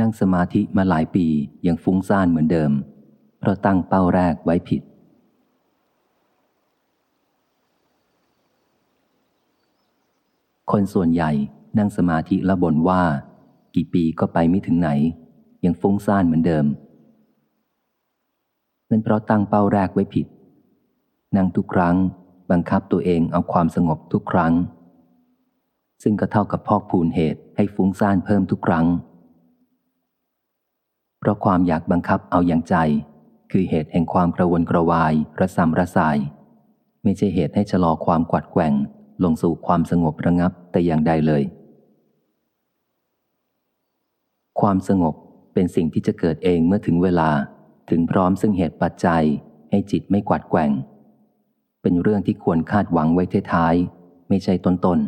นั่งสมาธิมาหลายปียังฟุ้งซ่านเหมือนเดิม เพราะตั้งเป้าแรกไว้ผิด คนส่วนใหญ่นั่งสมาธิแล้วบ่นว่า กี่ปีก็ไปไม่ถึงไหน ยังฟุ้งซ่านเหมือนเดิม นั่นเพราะตั้งเป้าแรกไว้ผิด นั่งทุกครั้งบังคับตัวเองเอาความสงบทุกครั้ง ซึ่งก็เท่ากับพอกพูนเหตุให้ฟุ้งซ่านเพิ่มทุกครั้ง เพราะความอยากบังคับเอาอย่างใจ คือเหตุแห่งความกระวนกระวายระสำระสาย ไม่ใช่เหตุให้ชะลอความกวัดแกว่ง ลงสู่ความสงบระงับแต่อย่างใดเลย ความสงบเป็นสิ่งที่จะเกิดเองเมื่อถึงเวลาถึงพร้อมซึ่งเหตุปัจจัย ให้จิตไม่กวัดแกว่ง เป็นเรื่องที่ควรคาดหวังไว้ท้ายๆไม่ใช่ต้นต้น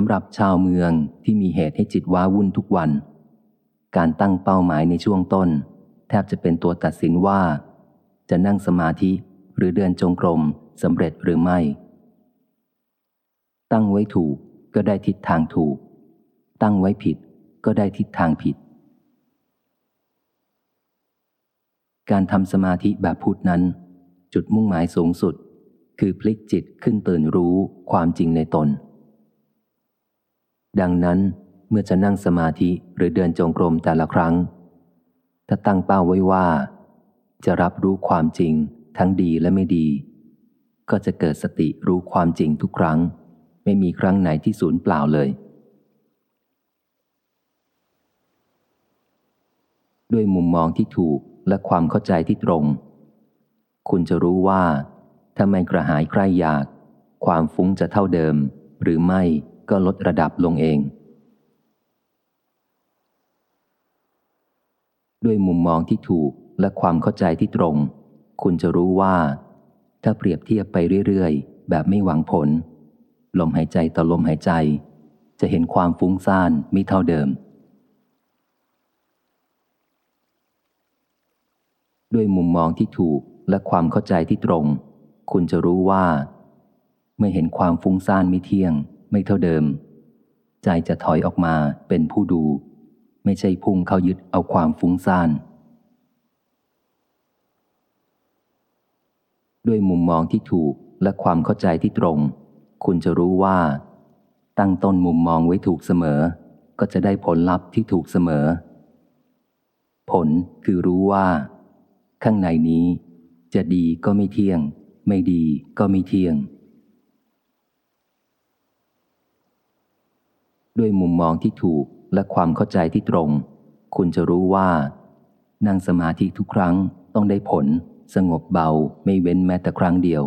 สำหรับชาวเมืองที่มีเหตุให้จิตว้าวุ่นทุกวัน การตั้งเป้าหมายในช่วงต้น แทบจะเป็นตัวตัดสินว่า จะนั่งสมาธิหรือเดินจงกรมสำเร็จหรือไม่ ตั้งไว้ถูกก็ได้ทิศทางถูก ตั้งไว้ผิดก็ได้ทิศทางผิด การทำสมาธิแบบพุทธนั้น จุดมุ่งหมายสูงสุด คือพลิกจิตขึ้นตื่นรู้ความจริงในตน ดังนั้นเมื่อจะนั่งสมาธิหรือเดินจงกรมแต่ละครั้ง ถ้าตั้งเป้าไว้ว่า จะรับรู้ความจริงทั้งดีและไม่ดี ก็จะเกิดสติรู้ความจริงทุกครั้ง ไม่มีครั้งไหนที่สูญเปล่าเลย ด้วยมุมมองที่ถูกและความเข้าใจที่ตรง คุณจะรู้ว่า ถ้าไม่กระหายใครอยาก ความฟุ้งจะเท่าเดิม หรือไม่ ก็ลดระดับลงเอง ด้วยมุมมองที่ถูกและความเข้าใจที่ตรง คุณจะรู้ว่า ถ้าเปรียบเทียบไปเรื่อยๆ แบบไม่หวังผล ลมหายใจต่อลมหายใจ จะเห็นความฟุ้งซ่านไม่เท่าเดิม ด้วยมุมมองที่ถูกและความเข้าใจที่ตรง คุณจะรู้ว่า เมื่อเห็นความฟุ้งซ่านไม่เที่ยง ไม่เท่าเดิม ใจจะถอยออกมาเป็นผู้ดู ไม่ใช่พุ่งเข้ายึดเอาความฟุ้งซ่าน ด้วยมุมมองที่ถูกและความเข้าใจที่ตรง คุณจะรู้ว่า ตั้งต้นมุมมองไว้ถูกเสมอ ก็จะได้ผลลัพธ์ที่ถูกเสมอ ผลคือรู้ว่า ข้างในนี้ จะดีก็ไม่เที่ยง ไม่ดีก็ไม่เที่ยง ด้วยมุมมองที่ถูกและความเข้าใจที่ตรง คุณจะรู้ว่า นั่งสมาธิทุกครั้งต้องได้ผล สงบเบาไม่เว้นแม้แต่ครั้งเดียว